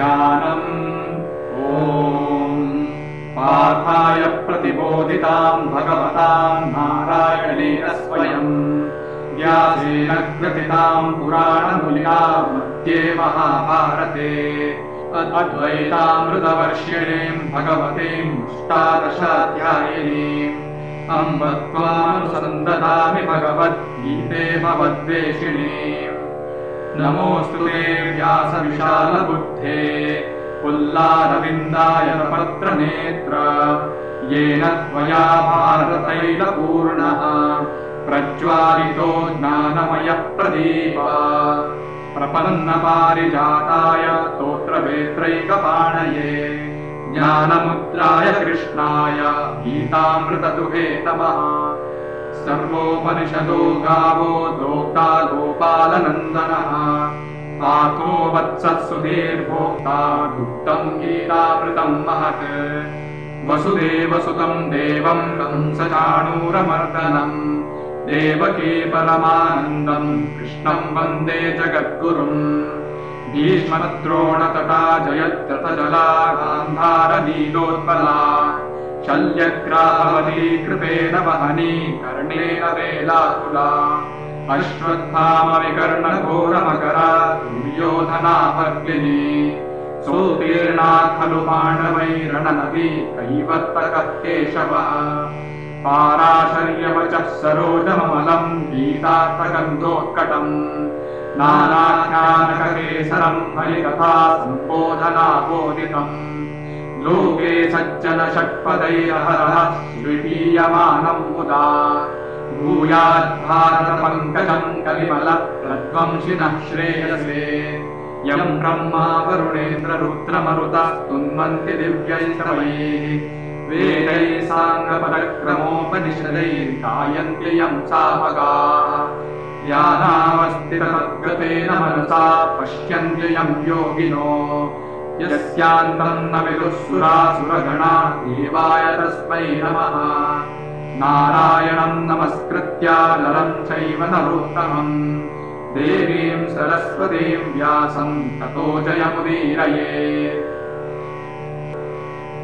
ध्यानम् ॐ पार्थाय प्रतिबोधिताम् भगवताम् नारायणेन स्वयम् व्यासेन ग्रथिताम् पुराणमुल्या मध्ये महाभारते। अद्वैतामृतवर्षिणीम् भगवतीम् अष्टादशाध्यायिनीम् अम्ब त्वानुसन्दधामि भगवद्गीते भवद्वेषिणीम् नमोऽस्तु ते व्यासविशालबुद्धे। पुल्लारविन्दाय पत्रनेत्र येन त्वया भारतैलपूर्णः। प्रज्वालितो ज्ञानमयः प्रदीप प्रपन्नपारिजाताय स्तोत्रवेत्रैकपाणये। ज्ञानमुद्राय कृष्णाय गीतामृतदुहे नमः सर्वोपनिषदो गावो दोक्ता गोपालनन्दनः पाको वत्सत्सुधीर्भोक्ता दुग्धम् गीतामृतम् महत्। वसुदेवसुतम् देवम् कंसचाणूरमर्दनम् देवकी परमानन्दम् कृष्णम् वन्दे जगद्गुरुम्। भीष्मद्रोणतटा जयद्रथजला गान्धारनीलोत्पला शल्यग्राहवती कृपेण वहनी कर्णेन वेलाकुला। अश्वत्थामविकर्णघोरमकरा दुर्योधना भग्लिनी सोतीर्णा खलु पाण्डवैरणनदी कैवर्तकः केशवः पाराशर्यवचः सरोजममलम् गीतार्थगन्धोत्कटम्। नानाख्यानककेसरम् हरिकथा सम्बोधनाबोधितम् लोके सज्जन षट्पदैरहरः स्वितीयमानम् मुदा भूयाद्भारतपङ्कजम् कलिमल प्रध्वंसिनः श्रेयसे। यम् ब्रह्मा वरुणेन्द्ररुद्रमरुतः स्तुन्वन्ति दिव्यैस्तवैः वेदैः साङ्गपदक्रमोपनिषदैर्गायन्ति यम् सामगाः। ध्यानावस्थितमद्गतेन मनसा पश्यन्ति यम् योगिनो यस्यान्तम् न विदुःसुरासुरगणा देवाय तस्मै नमः। नारायणम् नमस्कृत्य नरम् चैव नरोत्तमम्। देवीम् सरस्वतीम् व्यासम् ततो जयमुदीरये